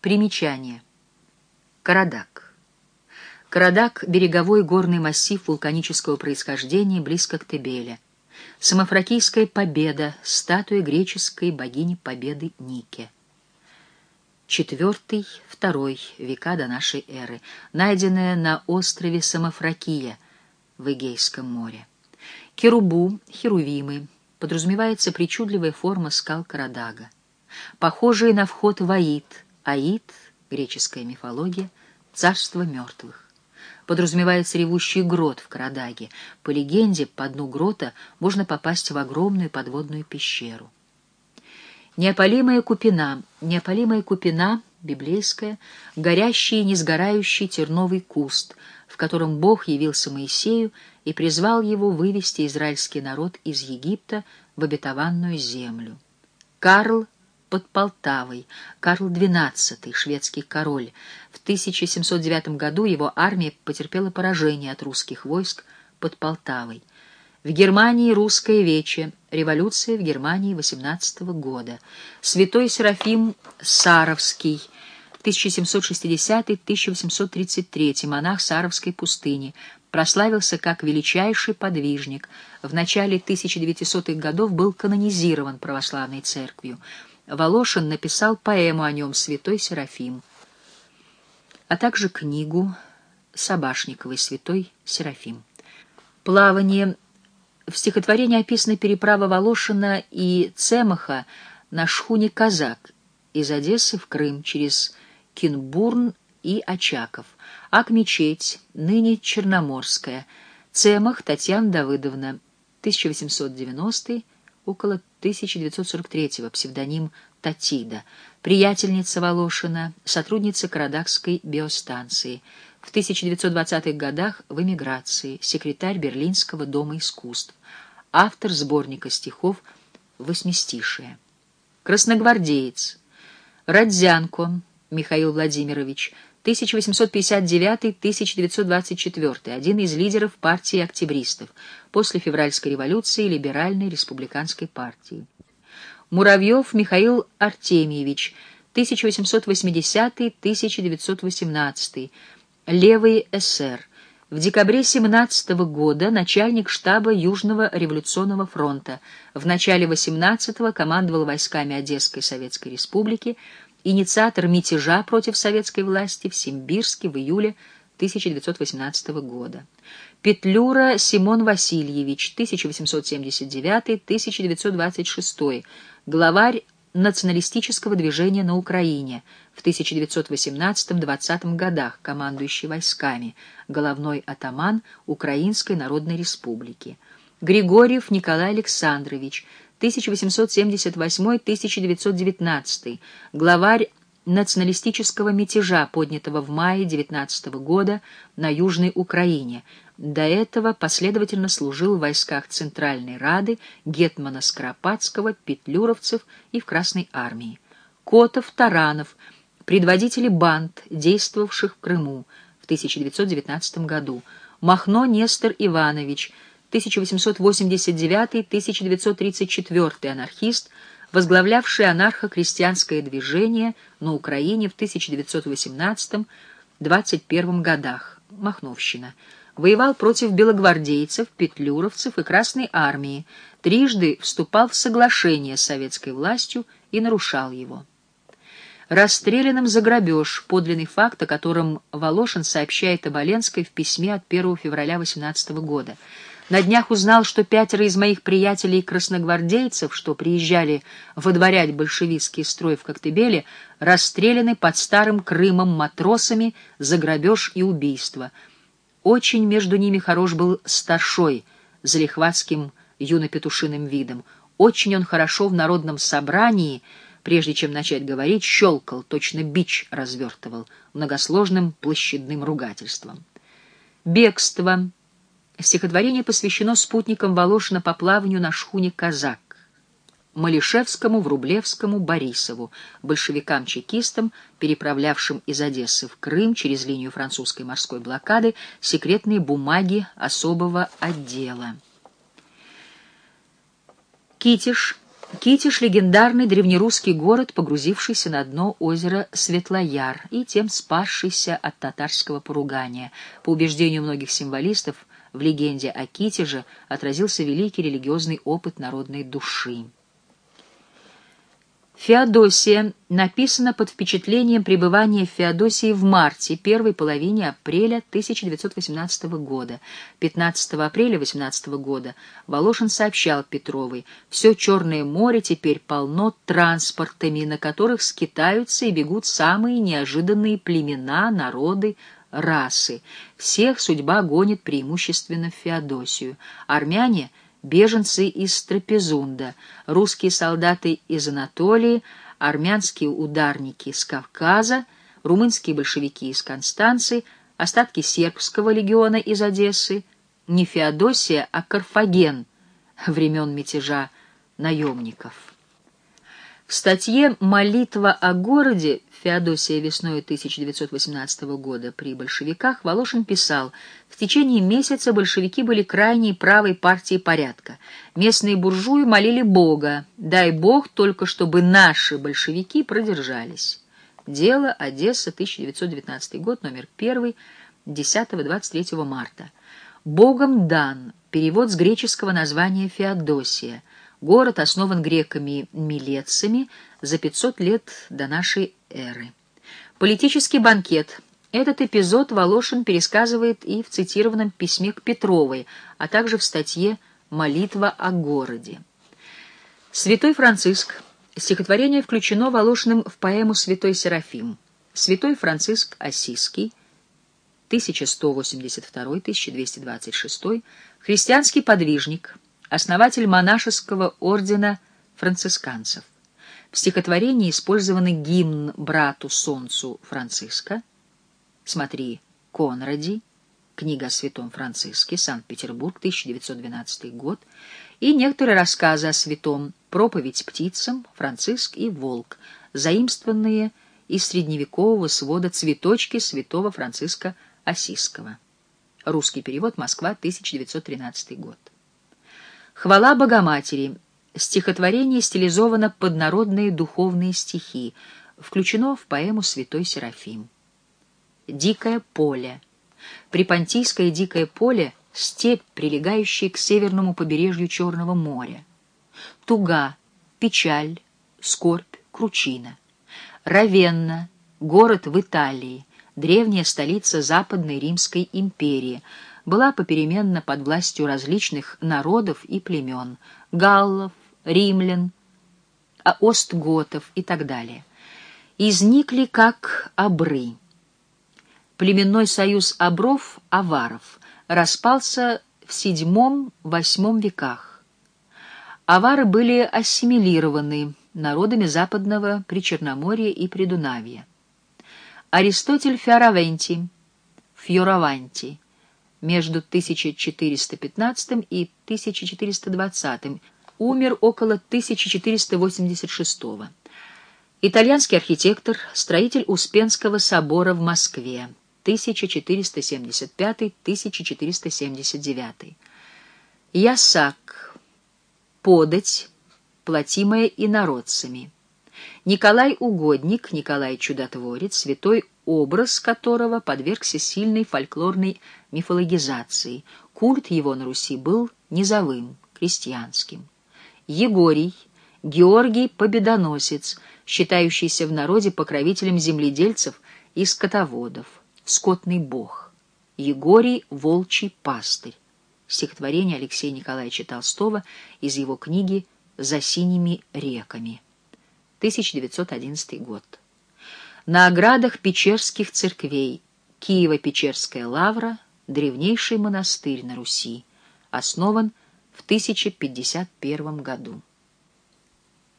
Примечание. Карадак. Карадак — береговой горный массив вулканического происхождения близко к Тебеле. Самофракийская победа, статуя греческой богини победы Нике. Четвертый, второй века до нашей эры, найденная на острове Самофракия в Эгейском море. Керубу, херувимы, подразумевается причудливая форма скал Карадага. Похожие на вход в Аид, Аид, греческая мифология, царство мертвых. Подразумевается ревущий грот в Карадаге. По легенде, по дну грота можно попасть в огромную подводную пещеру. Неопалимая купина, неопалимая купина, библейская, горящий и несгорающий терновый куст, в котором Бог явился Моисею и призвал его вывести израильский народ из Египта в обетованную землю. Карл под Полтавой, Карл XII, шведский король. В 1709 году его армия потерпела поражение от русских войск под Полтавой. В Германии русское вече, революция в Германии 18 года. Святой Серафим Саровский, 1760-1833, монах Саровской пустыни, прославился как величайший подвижник. В начале 1900-х годов был канонизирован православной церковью. Волошин написал поэму о нем «Святой Серафим», а также книгу Собашниковой «Святой Серафим». Плавание. В стихотворении описана переправа Волошина и Цемаха на шхуне «Казак» из Одессы в Крым через Кинбурн и Очаков, Ак-мечеть, ныне Черноморская, Цемах Татьяна Давыдовна, 1890 около 1943-го, псевдоним Татида, приятельница Волошина, сотрудница Карадакской биостанции, в 1920-х годах в эмиграции, секретарь Берлинского дома искусств, автор сборника стихов «Восьмистишие». Красногвардеец, Родзянко Михаил Владимирович, 1859-1924, один из лидеров партии октябристов, после февральской революции либеральной республиканской партии. Муравьев Михаил Артемьевич, 1880-1918, левый эсер, в декабре 17 года начальник штаба Южного революционного фронта, в начале 18-го командовал войсками Одесской Советской Республики, инициатор мятежа против советской власти в Симбирске в июле 1918 года. Петлюра Симон Васильевич, 1879-1926, главарь националистического движения на Украине, в 1918-20 годах командующий войсками, головной атаман Украинской Народной Республики. Григорьев Николай Александрович, 1878-1919, главарь националистического мятежа, поднятого в мае 19 года на Южной Украине. До этого последовательно служил в войсках Центральной Рады, Гетмана Скоропадского, Петлюровцев и в Красной Армии. Котов, Таранов, предводители банд, действовавших в Крыму в 1919 году. Махно Нестор Иванович – 1889-1934 анархист, возглавлявший анархо-крестьянское движение на Украине в 1918-21 годах, Махновщина, воевал против белогвардейцев, петлюровцев и Красной армии, трижды вступал в соглашение с советской властью и нарушал его. Расстрелянным за грабеж, подлинный факт, о котором Волошин сообщает Оболенской в письме от 1 февраля 18 года — на днях узнал, что пятеро из моих приятелей-красногвардейцев, что приезжали выдворять большевистский строй в Коктебеле, расстреляны под Старым Крымом матросами за грабеж и убийство. Очень между ними хорош был старшой, залихватским юно-петушиным видом. Очень он хорошо в народном собрании, прежде чем начать говорить, щелкал, точно бич развертывал, многосложным площадным ругательством. Бегство Стихотворение посвящено спутникам Волошина по плаванию на шхуне «Казак», Малишевскому, Врублевскому, Борисову, большевикам-чекистам, переправлявшим из Одессы в Крым через линию французской морской блокады секретные бумаги особого отдела. Китиш Китиш — легендарный древнерусский город, погрузившийся на дно озера Светлояр и тем спасшийся от татарского поругания. По убеждению многих символистов, в легенде о Китеже отразился великий религиозный опыт народной души. Феодосия написана под впечатлением пребывания Феодосии в марте, первой половине апреля 1918 года. 15 апреля 18 года Волошин сообщал Петровой, «Все Черное море теперь полно транспортами, на которых скитаются и бегут самые неожиданные племена, народы, расы. Всех судьба гонит преимущественно в Феодосию. Армяне — беженцы из Трапезунда, русские солдаты из Анатолии, армянские ударники с Кавказа, румынские большевики из Констанции, остатки сербского легиона из Одессы, не Феодосия, а Карфаген времен мятежа наемников. В статье «Молитва о городе» Феодосия весной 1918 года при большевиках Волошин писал, в течение месяца большевики были крайней правой партией порядка. Местные буржуи молили Бога, дай Бог только чтобы наши большевики продержались. Дело Одесса, 1919 год, номер 1, 10-23 марта. Богом дан, перевод с греческого названия Феодосия – Город основан греками-милетцами за 500 лет до нашей эры. Политический банкет. Этот эпизод Волошин пересказывает и в цитированном письме к Петровой, а также в статье «Молитва о городе». Святой Франциск. Стихотворение включено Волошиным в поэму «Святой Серафим». Святой Франциск Осиский, 1182-1226, христианский подвижник – основатель монашеского ордена францисканцев. В стихотворении использованы гимн брату Солнцу Франциска. Смотри Конради, книга о святом Франциске, Санкт-Петербург, 1912 год, и некоторые рассказы о святом «Проповедь птицам», «Франциск» и «Волк», заимствованные из средневекового свода «Цветочки» святого Франциска Осиского. Русский перевод, Москва, 1913 год. Хвала Богоматери. Стихотворение стилизовано под народные духовные стихи, включено в поэму «Святой Серафим». Дикое поле. Припонтийское дикое поле — степь, прилегающая к северному побережью Черного моря. Туга, печаль, скорбь, кручина. Равенна — город в Италии, древняя столица Западной Римской империи — была попеременно под властью различных народов и племен — галлов, римлян, а остготов и так далее. Изникли как обры. Племенной союз обров, аваров, распался в VII-VIII веках. Авары были ассимилированы народами Западного Причерноморья и Придунавья. Аристотель Фиоравенти, Фьораванти — между 1415 и 1420, умер около 1486 -го. Итальянский архитектор, строитель Успенского собора в Москве, 1475-1479. Ясак, подать, платимая инородцами. Николай Угодник, Николай Чудотворец, святой образ которого подвергся сильной фольклорной мифологизации. Культ его на Руси был низовым, крестьянским. Егорий, Георгий Победоносец, считающийся в народе покровителем земледельцев и скотоводов, скотный бог. Егорий — волчий пастырь. Стихотворение Алексея Николаевича Толстого из его книги «За синими реками». 1911 год. На оградах печерских церквей Киево-Печерская лавра, древнейший монастырь на Руси, основан в 1051 году.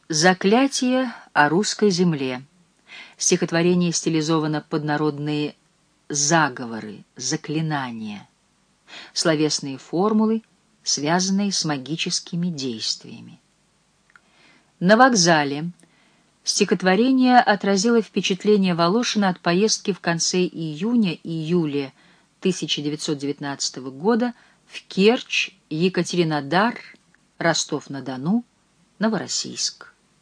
Заклятие о русской земле. Стихотворение стилизовано под народные заговоры, заклинания, словесные формулы, связанные с магическими действиями. На вокзале Стихотворение отразило впечатление Волошина от поездки в конце июня-июля 1919 года в Керчь, Екатеринодар, Ростов-на-Дону, Новороссийск.